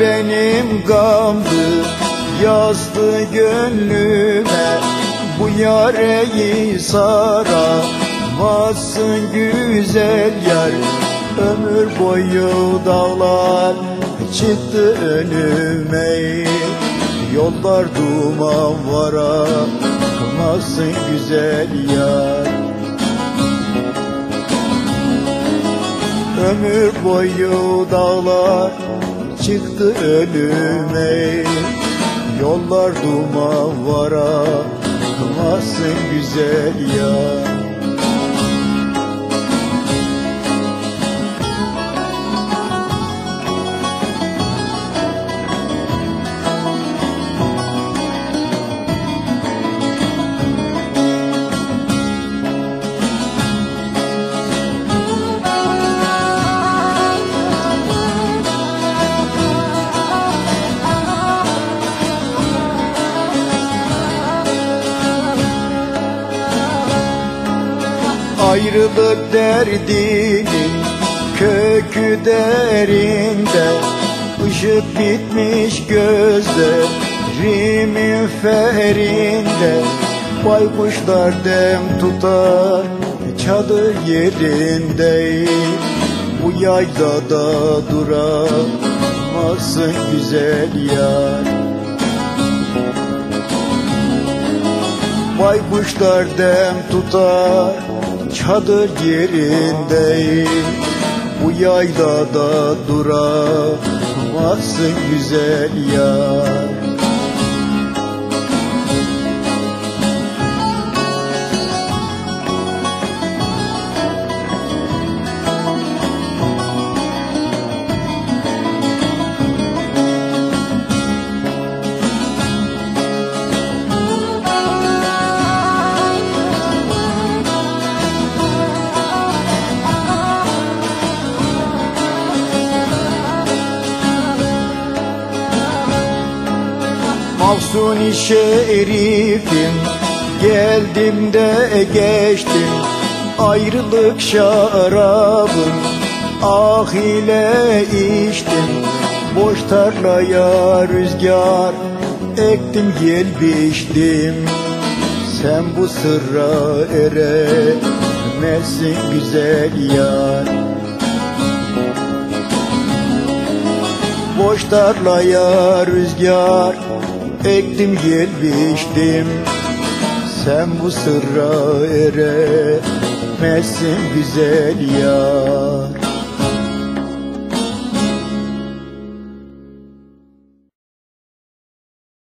benim gamdı Yazdı gönlüme. Bu yareyi saramazsın güzel yar. Ömür boyu dağlar çıktı önüme. Yollar duman varamazsın güzel yar. Ömür boyu dağlar çıktı önüme Yollar duman varamazsın güzel yar Ayrılık derdinin kökü derinde. Işık bitmiş gözlerimin ferinde Baykuşlar dem tutar çadır yerinde Bu yaylada duramazsın güzel yar Baykuşlar dem tutar çadır yerindeyim. Bu yaylada duramazsın güzel yar Mahsuni şerifim Geldim de geçtim. Ayrılık şarabım. Ah ile içtim. Boş tarlaya rüzgar Ektim yel biçtim. Sen bu sırra eremezsin güzel yar. Boş tarlaya rüzgar Ektim yel biçtim Sen bu sırra eremezsin güzel yar